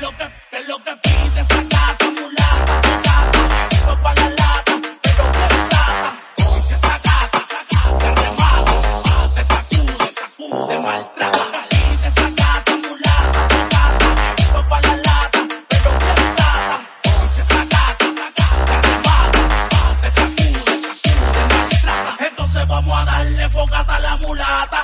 lo que, es lo que pide esa gata mulata? Gata, esto pa' la lata, pero pensata. Hoy gata, esa gata te remata, te sacude, sacude, maltrata. Lo que pide esa gata mulata, gata, esto pa' la lata, pero pensata. Hoy gata, esa gata te remata, te sacude, sacude, maltrata. Entonces vamos a darle fogata a la mulata,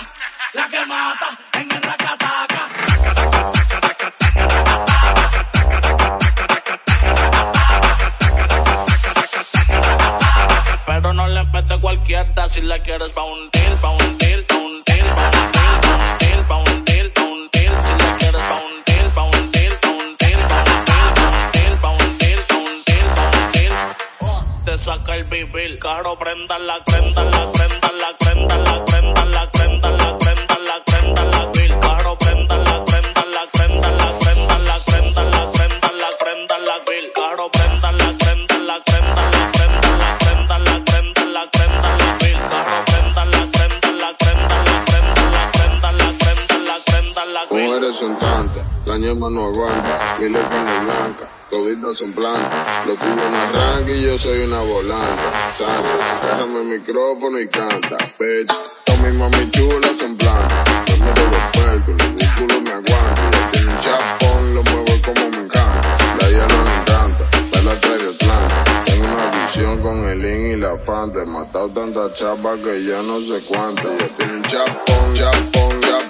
a cualquier si la quieres pa' un deal, pa' un deal, pa' un deal, pa' un deal, pa' un deal, pa' un deal, pa' un deal, si la quieres pa' un deal, pa' un deal, pa' un deal, pa' un deal, pa' un deal, pa' un deal, pa' un deal, pa' un deal. Te saca el vivir, caro, prenda la, prenda la, prenda la, prenda la, prenda la, prenda la. Son tantas, la ñema no aguanta, miles con el blanca, toditas son plantas, lo tuyo no arranca y yo soy una volanta, santa, déjame el micrófono y canta, bitch, todas mis mami chulas son plantas, me meto los percos, los músculos me aguantan, yo tengo un chapón, lo muevo como me encanta, la hielo me encanta, me la trae de Atlanta, tengo una visión con el in y la fanta, he matado tanta chapa que ya no sé cuánta, yo tengo un chapón, chapón, chapón,